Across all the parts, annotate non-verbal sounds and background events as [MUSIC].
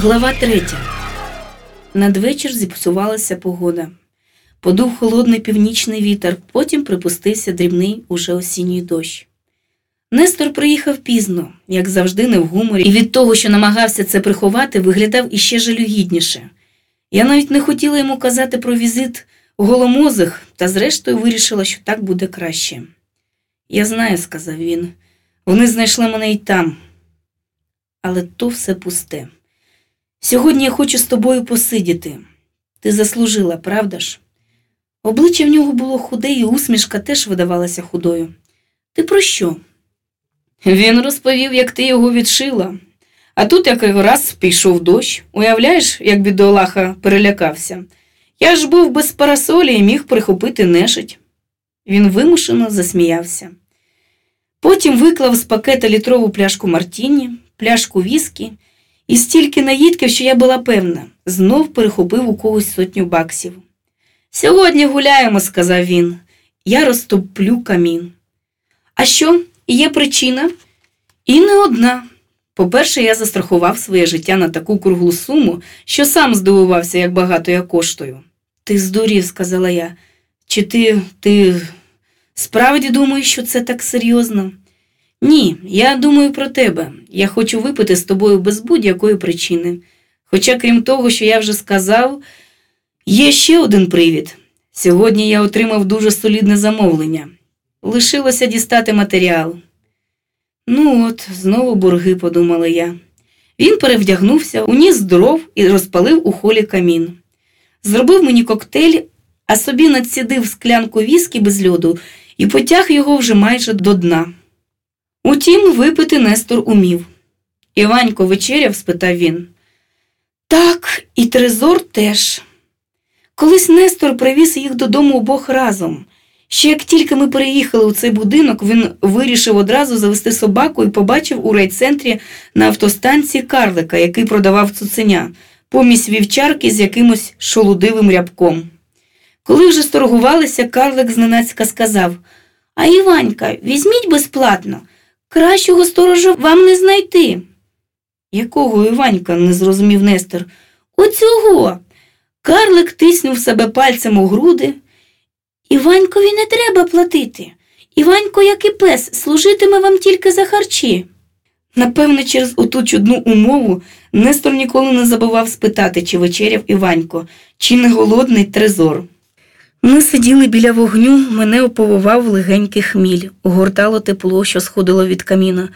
Глава третя. Надвечір зіпсувалася погода. Подув холодний північний вітер, потім припустився дрібний уже осінній дощ. Нестор приїхав пізно, як завжди, не в гуморі, і від того, що намагався це приховати, виглядав іще жалюгідніше. Я навіть не хотіла йому казати про візит голомозих, та зрештою вирішила, що так буде краще. Я знаю, сказав він, вони знайшли мене і там. Але то все пусте. Сьогодні я хочу з тобою посидіти. Ти заслужила, правда ж? Обличчя в нього було худе, і усмішка теж видавалася худою. Ти про що? Він розповів, як ти його відшила. А тут який раз пішов дощ. Уявляєш, як бідолаха перелякався. Я ж був без парасолі і міг прихопити нешить. Він вимушено засміявся. Потім виклав з пакета літрову пляшку Мартіні, пляшку віскі і стільки наїдків, що я була певна, знов перехопив у когось сотню баксів. Сьогодні гуляємо, сказав він. Я розтоплю камін. А що, є причина? І не одна. По-перше, я застрахував своє життя на таку круглу суму, що сам здивувався, як багато я коштую. Ти здурів, сказала я. Чи ти, ти справді думаєш, що це так серйозно? Ні, я думаю про тебе. Я хочу випити з тобою без будь-якої причини. Хоча, крім того, що я вже сказав, є ще один привід. Сьогодні я отримав дуже солідне замовлення. Лишилося дістати матеріал. Ну от, знову борги, подумала я. Він перевдягнувся, уніс дров і розпалив у холі камін. Зробив мені коктейль, а собі надсідив склянку віскі без льоду і потяг його вже майже до дна. Утім, випити Нестор умів. Іванько вечеряв? спитав він. Так, і Трезор теж. Колись Нестор привіз їх додому обох разом. Ще як тільки ми переїхали у цей будинок, він вирішив одразу завести собаку і побачив у райцентрі на автостанції карлика, який продавав цуценя, помість вівчарки з якимось шолудивим рябком. Коли вже сторгувалися, карлик зненацька сказав А Іванька, візьміть безплатно, кращого сторожа вам не знайти. Якого Іванька? не зрозумів Нестор. Оцього. Карлик тиснув себе пальцем у груди. Іванькові не треба платити. Іванько, як і пес, служитиме вам тільки за харчі. Напевне, через оту чудну умову Нестор ніколи не забував спитати, чи вечеряв Іванько, чи не голодний трезор. Ми сиділи біля вогню, мене оповував легенький хміль, огортало тепло, що сходило від каміна,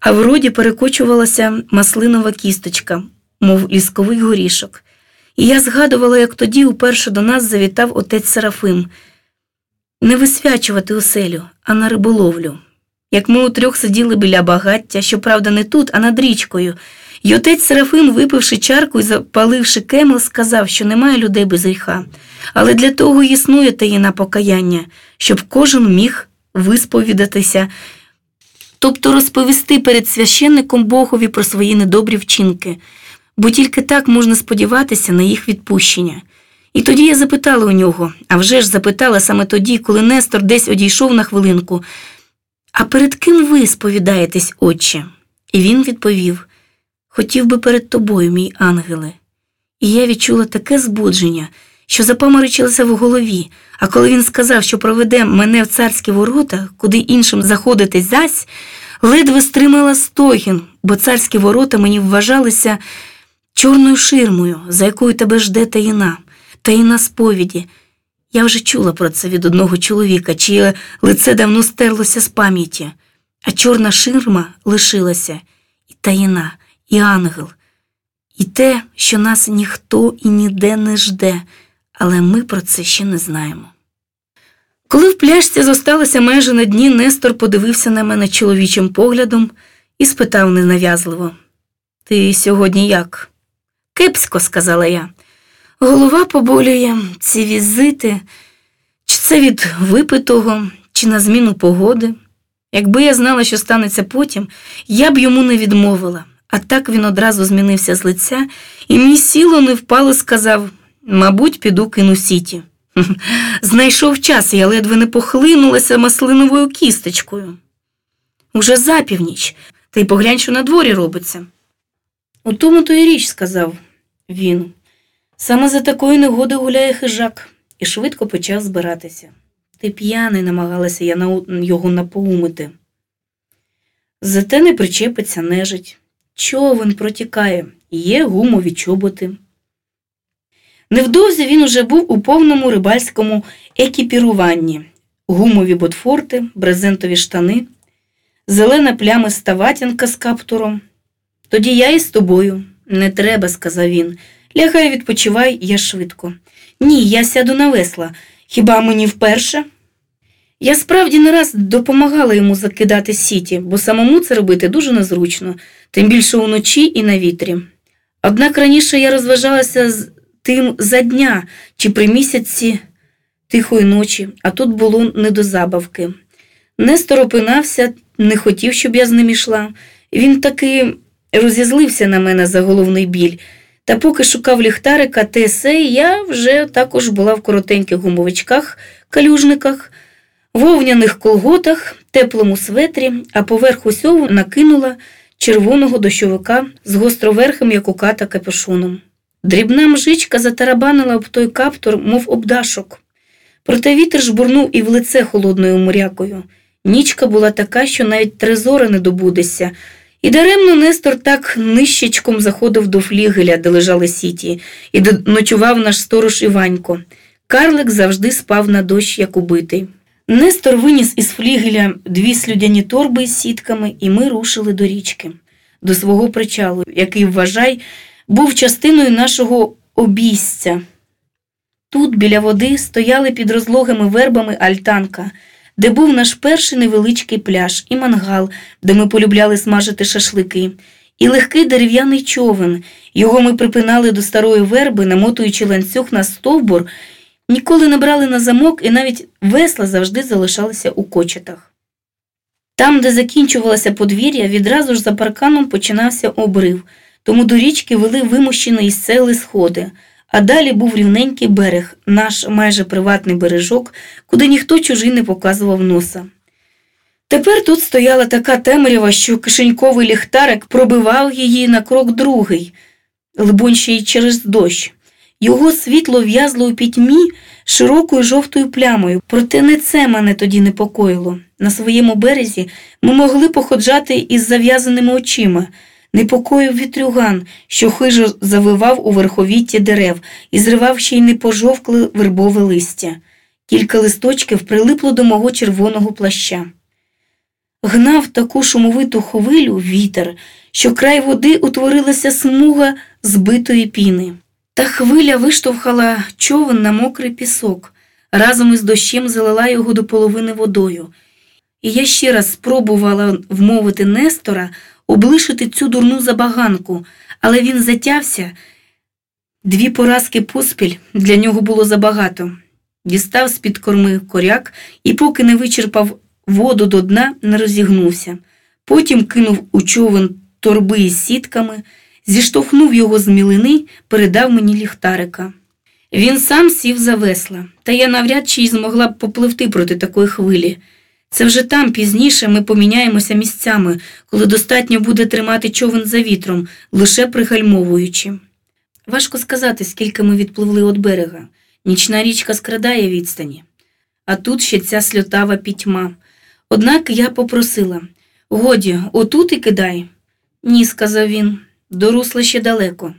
а в роді перекочувалася маслинова кісточка, мов лісковий горішок. І я згадувала, як тоді уперше до нас завітав отець Серафим не висвячувати оселю, а на риболовлю. Як ми утрьох сиділи біля багаття, щоправда, не тут, а над річкою, і отець Серафим, випивши чарку і запаливши кемел, сказав, що немає людей без гріха, але для того існує таїна покаяння, щоб кожен міг висповідатися, тобто розповісти перед священником Богові про свої недобрі вчинки, бо тільки так можна сподіватися на їх відпущення. І тоді я запитала у нього, а вже ж запитала саме тоді, коли Нестор десь одійшов на хвилинку. А перед ким ви сповідаєтесь, отче? І він відповів Хотів би перед тобою, мій ангеле. І я відчула таке збудження, що запаморочилося в голові, а коли він сказав, що проведе мене в царські ворота, куди іншим заходити зась, ледве стримала стогін, бо царські ворота мені вважалися чорною ширмою, за якою тебе жде таїна, таїна сповіді. Я вже чула про це від одного чоловіка, чиє лице давно стерлося з пам'яті, а чорна ширма лишилася і таїна, і ангел, і те, що нас ніхто і ніде не жде, але ми про це ще не знаємо. Коли в пляшці зосталося майже на дні, Нестор подивився на мене чоловічим поглядом і спитав ненав'язливо Ти сьогодні як? Кепсько, сказала я. Голова поболює, ці візити, чи це від випитого, чи на зміну погоди. Якби я знала, що станеться потім, я б йому не відмовила, а так він одразу змінився з лиця і мій сіло не впало сказав мабуть, піду кину сіті. [LAUGHS] Знайшов час, я ледве не похлинулася маслиновою кісточкою. Уже запівніч, та й поглянь, що на дворі робиться. У тому то і річ, сказав він. Саме за такої негоди гуляє хижак і швидко почав збиратися. Ти п'яний, намагалася я його напоумити. Зате не причепиться нежить. Човен протікає, є гумові чоботи. Невдовзі він уже був у повному рибальському екіпіруванні, гумові ботфорти, брезентові штани, зелена плямиста ватянка з каптуром. Тоді я із тобою. Не треба, сказав він. Лягай, відпочивай, я швидко. Ні, я сяду на весла. Хіба мені вперше? Я справді не раз допомагала йому закидати сіті, бо самому це робити дуже незручно, тим більше уночі і на вітрі. Однак раніше я розважалася з тим за дня чи при місяці тихої ночі, а тут було не до забавки. Нестор опинався, не хотів, щоб я з ним ішла. Він таки розізлився на мене за головний біль. Та поки шукав ліхтарика ТСЕ, я вже також була в коротеньких гумовичках, калюжниках, вовняних колготах, теплому светрі, а поверх усього накинула червоного дощовика з гостроверхим, як у ката капюшоном. Дрібна мжичка затарабанила об той каптур, мов обдашок. Проте вітер жбурнув і в лице холодною морякою. Нічка була така, що навіть трезора не добудешся. І даремно Нестор так нищечком заходив до флігеля, де лежали сіті, і ночував наш сторож Іванько. Карлик завжди спав на дощ, як убитий. Нестор виніс із флігеля дві слюдяні торби з сітками, і ми рушили до річки, до свого причалу, який, вважай, був частиною нашого обійстя. Тут, біля води, стояли під розлогими вербами альтанка, де був наш перший невеличкий пляж, і мангал, де ми полюбляли смажити шашлики, і легкий дерев'яний човен. Його ми припинали до старої верби, намотуючи ланцюг на стовбур, ніколи не брали на замок, і навіть весла завжди залишалися у кочетах. Там, де закінчувалося подвір'я, відразу ж за парканом починався обрив, тому до річки вели вимущені із цели сходи а далі був рівненький берег, наш майже приватний бережок, куди ніхто чужий не показував носа. Тепер тут стояла така темрява, що кишеньковий ліхтарик пробивав її на крок другий, либонь ще й через дощ. Його світло в'язло у пітьмі широкою жовтою плямою, проте не це мене тоді непокоїло. На своєму березі ми могли походжати із зав'язаними очима непокоїв вітрюган, що хижо завивав у верховітті дерев і зривав ще й непожовкле вербове листя. Кілька листочків прилипло до мого червоного плаща. Гнав таку шумовиту хвилю вітер, що край води утворилася смуга збитої піни. Та хвиля виштовхала човен на мокрий пісок, разом із дощем залила його до половини водою. І я ще раз спробувала вмовити Нестора облишити цю дурну забаганку, але він затявся. Дві поразки поспіль для нього було забагато. Дістав з під корми коряк і, поки не вичерпав воду до дна, не розігнувся. Потім кинув у човен торби із сітками, зіштовхнув його з мілини, передав мені ліхтарика. Він сам сів за весла, та я навряд чи й змогла б попливти проти такої хвилі. Це вже там пізніше ми поміняємося місцями, коли достатньо буде тримати човен за вітром, лише пригальмовуючи. Важко сказати, скільки ми відпливли від берега. Нічна річка скрадає відстані. А тут ще ця сльотава пітьма. Однак я попросила годі, отут і кидай. Ні, сказав він, до русла ще далеко.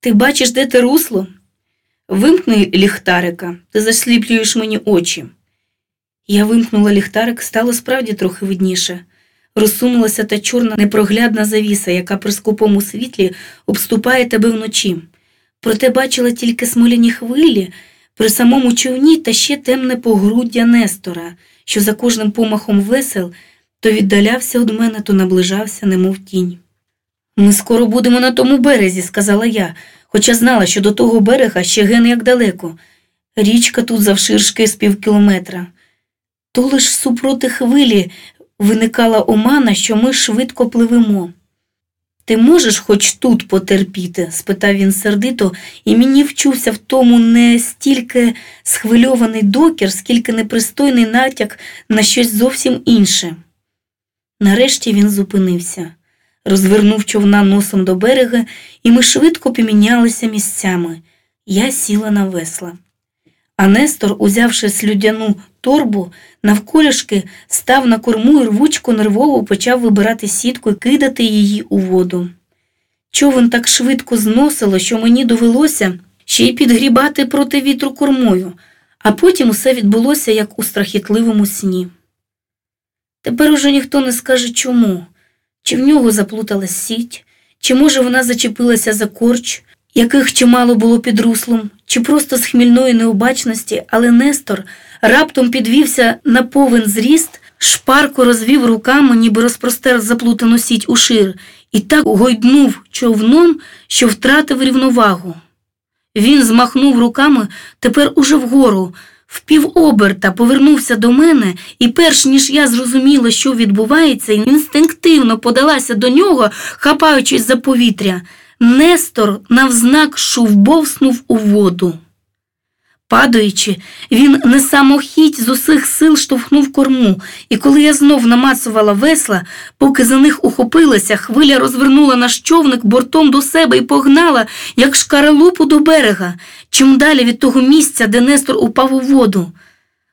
Ти бачиш, де те русло? Вимкни ліхтарика, ти засліплюєш мені очі. Я вимкнула ліхтарик, стало справді трохи видніше. Розсунулася та чорна непроглядна завіса, яка при скупому світлі обступає тебе вночі. Проте бачила тільки смоляні хвилі при самому човні та ще темне погруддя Нестора, що за кожним помахом весел то віддалявся від мене, то наближався, немов тінь. Ми скоро будемо на тому березі, сказала я, хоча знала, що до того берега ще ген як далеко. Річка тут завширшки з півкілометра. То лиш супроти хвилі виникала омана, що ми швидко пливемо. Ти можеш хоч тут потерпіти? спитав він сердито, і мені вчувся в тому не стільки схвильований докір, скільки непристойний натяк на щось зовсім інше. Нарешті він зупинився. Розвернув човна носом до берега, і ми швидко помінялися місцями. Я сіла на весла. А Нестор, узявши слюдяну торбу, навколішки став на корму і рвучко нервово почав вибирати сітку і кидати її у воду. Човен так швидко зносило, що мені довелося ще й підгрібати проти вітру кормою, а потім усе відбулося як у страхітливому сні. Тепер уже ніхто не скаже чому, чи в нього заплуталась сіть, чи може вона зачепилася за корч, яких чимало було під руслом, чи просто з хмільної необачності, але Нестор раптом підвівся на повен зріст, шпарко розвів руками, ніби розпростер заплутану сіть у шир, і так гойднув човном, що втратив рівновагу. Він змахнув руками тепер уже вгору, впівоберта повернувся до мене, і перш ніж я зрозуміла, що відбувається, інстинктивно подалася до нього, хапаючись за повітря. Нестор навзнак шувбовснув у воду. Падаючи, він не самохідь з усіх сил штовхнув корму, і коли я знов намацувала весла, поки за них ухопилася, хвиля розвернула наш човник бортом до себе і погнала, як шкаралупу до берега, чим далі від того місця, де Нестор упав у воду.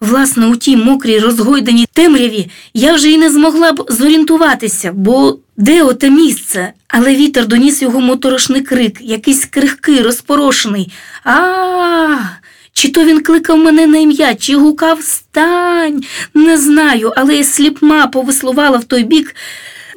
Власне, у тій мокрій розгойданій темряві я вже й не змогла б зорієнтуватися, бо де оте місце? Але вітер доніс його моторошний крик, якийсь крихкий, розпорошений. А. Чи то він кликав мене на ім'я, чи гукав стань, не знаю, але я сліпма повеслувала в той бік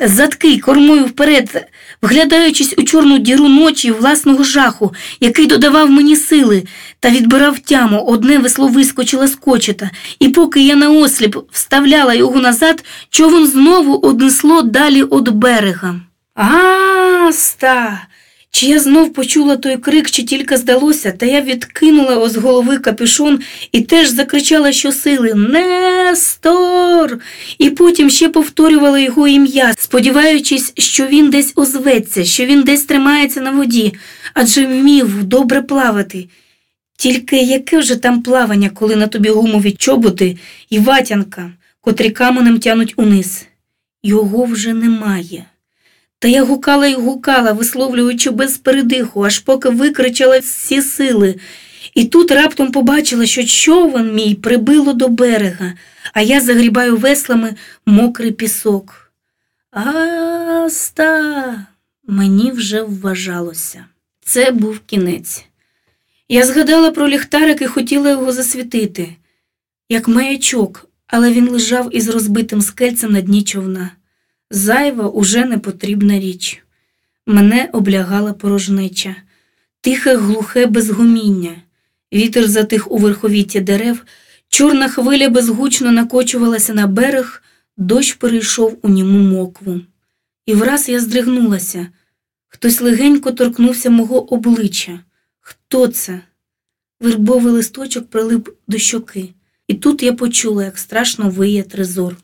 задки кормою вперед, вглядаючись у чорну діру ночі власного жаху, який додавав мені сили та відбирав тяму, одне весло вискочило з кочета, і поки я наосліп вставляла його назад, човен знову однесло далі від берега. Аста! Чи я знов почула той крик, чи тільки здалося, та я відкинула з голови капюшон і теж закричала щосили Нестор. І потім ще повторювала його ім'я, сподіваючись, що він десь озветься, що він десь тримається на воді, адже вмів добре плавати. Тільки яке вже там плавання, коли на тобі гумові чоботи і ватянка, котрі каменем тянуть униз? Його вже немає. Та я гукала й гукала, висловлюючи без передиху, аж поки викричала всі сили. І тут раптом побачила, що човен мій прибило до берега, а я загрібаю веслами мокрий пісок. Аста, мені вже вважалося. Це був кінець. Я згадала про ліхтарик і хотіла його засвітити, як маячок, але він лежав із розбитим скельцем на дні човна. Зайва уже непотрібна річ. Мене облягала порожнеча, тихе, глухе безгуміння. Вітер затих у верховітті дерев, чорна хвиля безгучно накочувалася на берег, дощ перейшов у німу мокву. І враз я здригнулася. Хтось легенько торкнувся мого обличчя. Хто це? Вербовий листочок прилип до щоки, і тут я почула, як страшно виє тризор.